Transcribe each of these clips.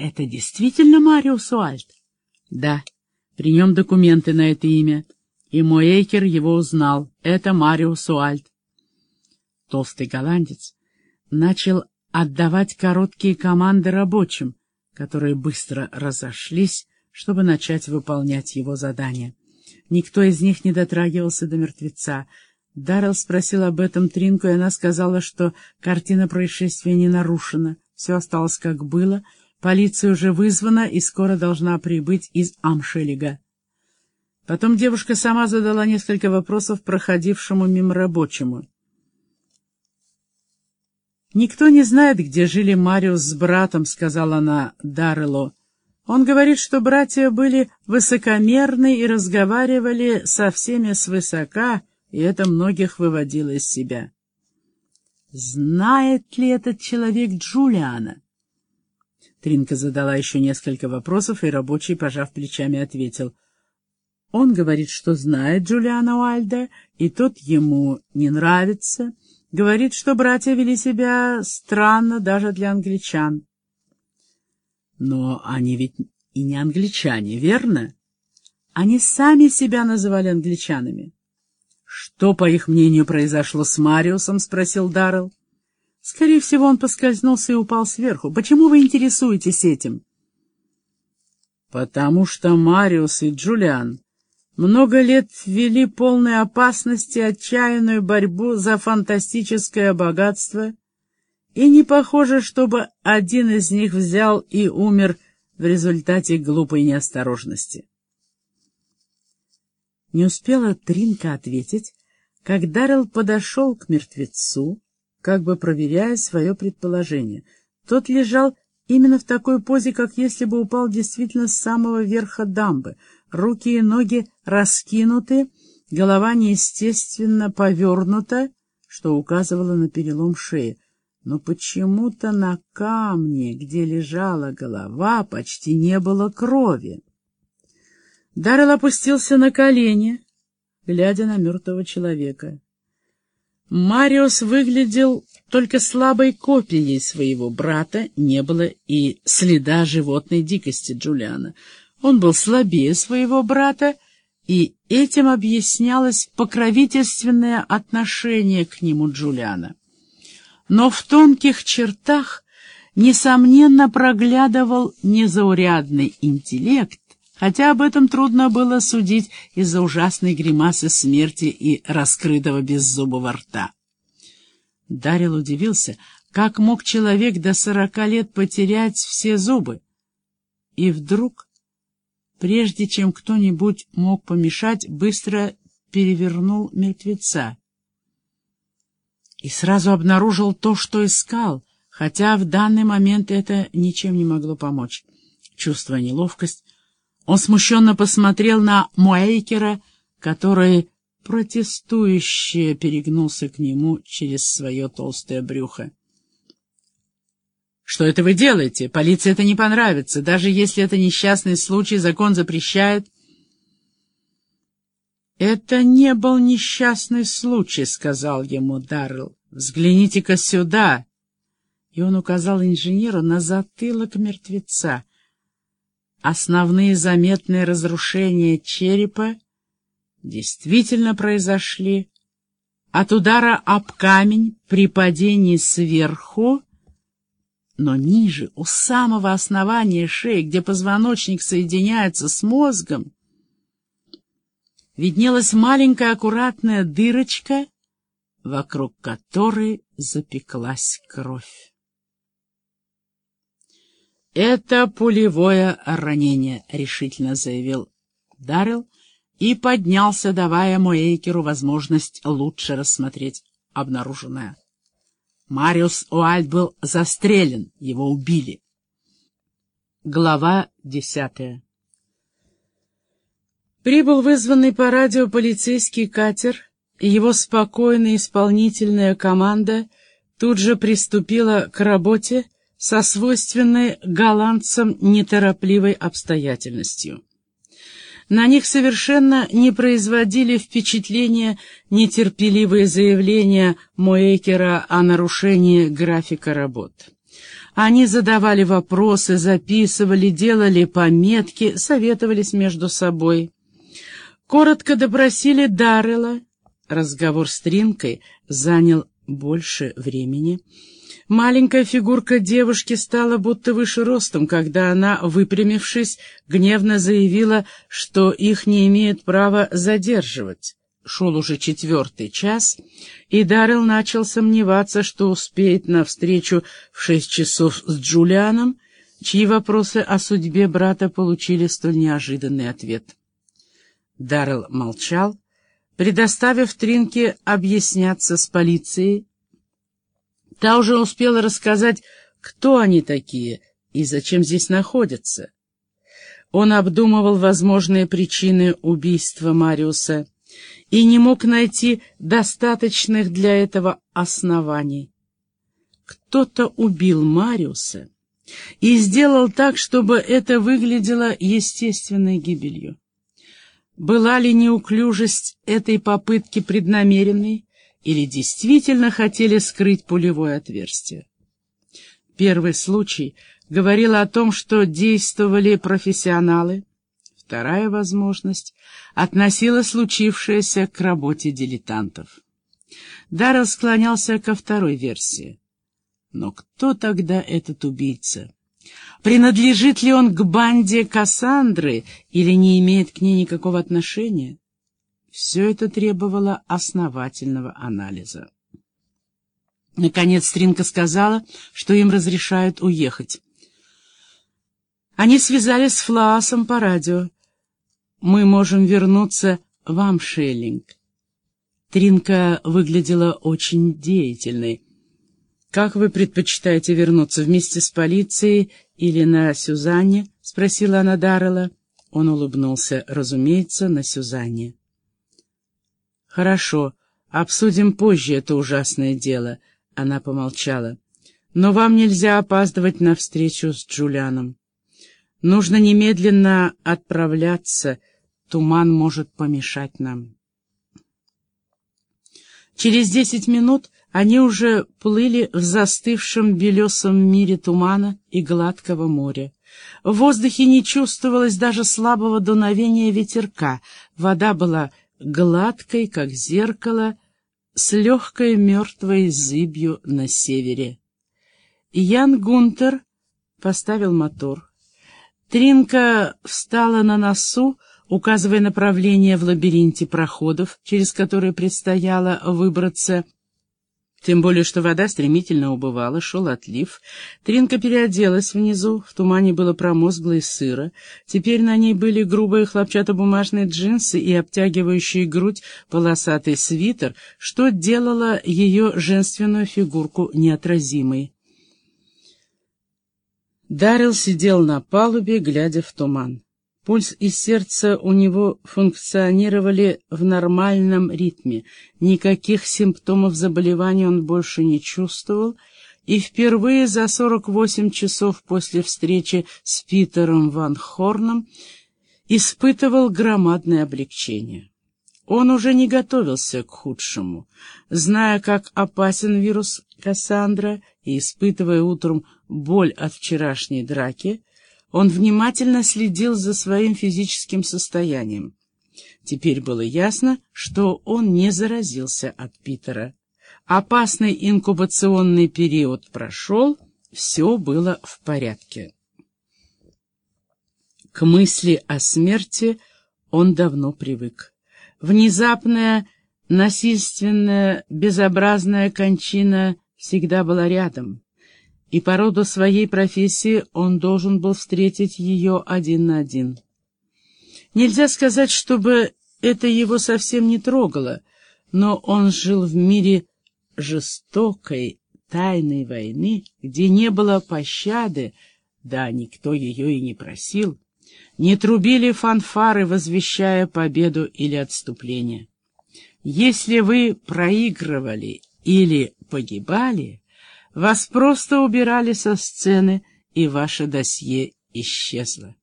это действительно Мариус Уальт? Да, при нем документы на это имя. И Моэйкер его узнал. Это Мариус Уальт. Толстый голландец начал отдавать короткие команды рабочим, которые быстро разошлись, чтобы начать выполнять его задание. Никто из них не дотрагивался до мертвеца. Даррелл спросил об этом Тринку, и она сказала, что картина происшествия не нарушена, все осталось как было, полиция уже вызвана и скоро должна прибыть из Амшелига. Потом девушка сама задала несколько вопросов проходившему мимо рабочему. «Никто не знает, где жили Мариус с братом», — сказала она Дарреллу. «Он говорит, что братья были высокомерны и разговаривали со всеми свысока, и это многих выводило из себя». «Знает ли этот человек Джулиана?» Тринка задала еще несколько вопросов, и рабочий, пожав плечами, ответил. «Он говорит, что знает Джулиана Уальда, и тот ему не нравится». Говорит, что братья вели себя странно даже для англичан. Но они ведь и не англичане, верно? Они сами себя называли англичанами. Что, по их мнению, произошло с Мариусом? — спросил Даррелл. Скорее всего, он поскользнулся и упал сверху. Почему вы интересуетесь этим? Потому что Мариус и Джулиан много лет вели полной опасности отчаянную борьбу за фантастическое богатство, и не похоже, чтобы один из них взял и умер в результате глупой неосторожности. Не успела Тринка ответить, как Даррелл подошел к мертвецу, как бы проверяя свое предположение. Тот лежал именно в такой позе, как если бы упал действительно с самого верха дамбы — руки и ноги раскинуты, голова неестественно повернута, что указывало на перелом шеи. Но почему-то на камне, где лежала голова, почти не было крови. Даррелл опустился на колени, глядя на мертвого человека. Мариус выглядел только слабой копией своего брата, не было и следа животной дикости Джулиана. Он был слабее своего брата, и этим объяснялось покровительственное отношение к нему Джулиана. Но в тонких чертах, несомненно, проглядывал незаурядный интеллект, хотя об этом трудно было судить из-за ужасной гримасы смерти и раскрытого беззубого рта. Дарил удивился, как мог человек до сорока лет потерять все зубы. И вдруг прежде чем кто-нибудь мог помешать, быстро перевернул мертвеца. И сразу обнаружил то, что искал, хотя в данный момент это ничем не могло помочь. Чувствуя неловкость, он смущенно посмотрел на Муэйкера, который протестующе перегнулся к нему через свое толстое брюхо. Что это вы делаете? Полиции это не понравится. Даже если это несчастный случай, закон запрещает. «Это не был несчастный случай», — сказал ему Даррелл. «Взгляните-ка сюда!» И он указал инженеру на затылок мертвеца. Основные заметные разрушения черепа действительно произошли от удара об камень при падении сверху но ниже, у самого основания шеи, где позвоночник соединяется с мозгом, виднелась маленькая аккуратная дырочка, вокруг которой запеклась кровь. «Это пулевое ранение», — решительно заявил Даррелл и поднялся, давая Моэйкеру возможность лучше рассмотреть обнаруженное. Мариус Уальд был застрелен, его убили. Глава десятая Прибыл вызванный по радио полицейский катер, и его спокойная исполнительная команда тут же приступила к работе со свойственной голландцам неторопливой обстоятельностью. На них совершенно не производили впечатления нетерпеливые заявления Моэкера о нарушении графика работ. Они задавали вопросы, записывали, делали пометки, советовались между собой. Коротко допросили Даррела. Разговор с Тринкой занял больше времени. Маленькая фигурка девушки стала будто выше ростом, когда она, выпрямившись, гневно заявила, что их не имеют права задерживать. Шел уже четвертый час, и Даррелл начал сомневаться, что успеет на встречу в шесть часов с Джулианом, чьи вопросы о судьбе брата получили столь неожиданный ответ. Даррелл молчал, предоставив Тринке объясняться с полицией. Та уже успела рассказать, кто они такие и зачем здесь находятся. Он обдумывал возможные причины убийства Мариуса и не мог найти достаточных для этого оснований. Кто-то убил Мариуса и сделал так, чтобы это выглядело естественной гибелью. Была ли неуклюжесть этой попытки преднамеренной, или действительно хотели скрыть пулевое отверстие? Первый случай говорил о том, что действовали профессионалы, Вторая возможность относила случившееся к работе дилетантов. Даррелл склонялся ко второй версии. Но кто тогда этот убийца? Принадлежит ли он к банде Кассандры или не имеет к ней никакого отношения? Все это требовало основательного анализа. Наконец Стринка сказала, что им разрешают уехать. Они связались с Флаасом по радио мы можем вернуться в Амшеллинг. Тринка выглядела очень деятельной. «Как вы предпочитаете вернуться, вместе с полицией или на Сюзанне?» — спросила она Даррелла. Он улыбнулся, разумеется, на Сюзанне. «Хорошо, обсудим позже это ужасное дело», — она помолчала. «Но вам нельзя опаздывать на встречу с Джулианом. Нужно немедленно отправляться Туман может помешать нам. Через десять минут они уже плыли в застывшем белесом мире тумана и гладкого моря. В воздухе не чувствовалось даже слабого дуновения ветерка. Вода была гладкой, как зеркало, с легкой мертвой зыбью на севере. Ян Гунтер поставил мотор. Тринка встала на носу, указывая направление в лабиринте проходов, через которые предстояло выбраться. Тем более, что вода стремительно убывала, шел отлив. Тринка переоделась внизу, в тумане было промозгло и сыро. Теперь на ней были грубые хлопчатобумажные джинсы и обтягивающие грудь полосатый свитер, что делало ее женственную фигурку неотразимой. Дарил сидел на палубе, глядя в туман. Пульс и сердце у него функционировали в нормальном ритме. Никаких симптомов заболевания он больше не чувствовал, и впервые за 48 часов после встречи с Питером Ван Хорном испытывал громадное облегчение. Он уже не готовился к худшему. Зная, как опасен вирус Кассандра и испытывая утром боль от вчерашней драки, он внимательно следил за своим физическим состоянием. Теперь было ясно, что он не заразился от Питера. Опасный инкубационный период прошел, все было в порядке. К мысли о смерти он давно привык. Внезапная, насильственная, безобразная кончина всегда была рядом и по роду своей профессии он должен был встретить ее один на один. Нельзя сказать, чтобы это его совсем не трогало, но он жил в мире жестокой, тайной войны, где не было пощады, да никто ее и не просил, не трубили фанфары, возвещая победу или отступление. Если вы проигрывали или погибали, вас просто убирали со сцены, и ваше досье исчезло.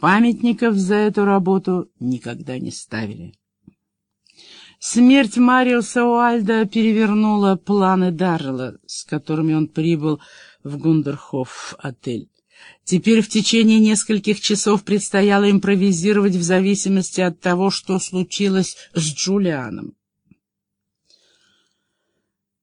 Памятников за эту работу никогда не ставили. Смерть Мариуса Уальда перевернула планы Даррелла, с которыми он прибыл в Гундерхоф-отель. Теперь в течение нескольких часов предстояло импровизировать в зависимости от того, что случилось с Джулианом.